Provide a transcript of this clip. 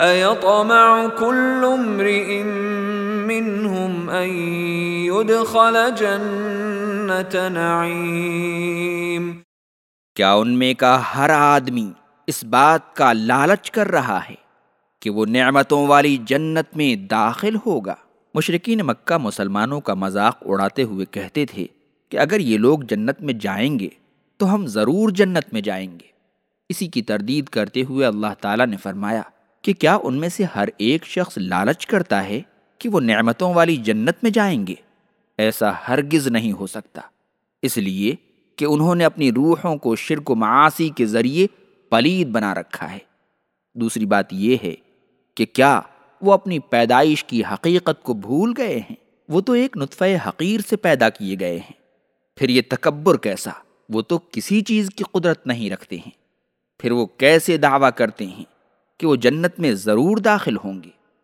أَيَطْمَعُ كُلُّ امْرِئٍ مِّنْهُمْ أَن يُدْخَلَ جَنَّةَ نَعِيمٍ۔ کیا ان میں کا ہر آدمی اس بات کا لالچ کر رہا ہے کہ وہ نعمتوں والی جنت میں داخل ہوگا؟ مشرقین مکہ مسلمانوں کا مذاق اڑاتے ہوئے کہتے تھے کہ اگر یہ لوگ جنت میں جائیں گے تو ہم ضرور جنت میں جائیں گے۔ اسی کی تردید کرتے ہوئے اللہ تعالیٰ نے فرمایا کہ کیا ان میں سے ہر ایک شخص لالچ کرتا ہے کہ وہ نعمتوں والی جنت میں جائیں گے؟ ایسا ہرگز نہیں ہو سکتا۔ اس لیے کہ انہوں نے اپنی روحوں کو شرک و معاشی کے ذریعے پلید بنا رکھا ہے۔ دوسری بات یہ ہے کہ کیا وہ اپنی پیدائش کی حقیقت کو بھول گئے ہیں؟ وہ تو ایک نطفہ حقیر سے پیدا کیے گئے ہیں۔ پھر یہ تکبر کیسا؟ وہ تو کسی چیز کی قدرت نہیں رکھتے ہیں۔ پھر وہ کیسے دعویٰ کرتے ہیں؟ کہ وہ جنت میں ضرور داخل ہوں گے۔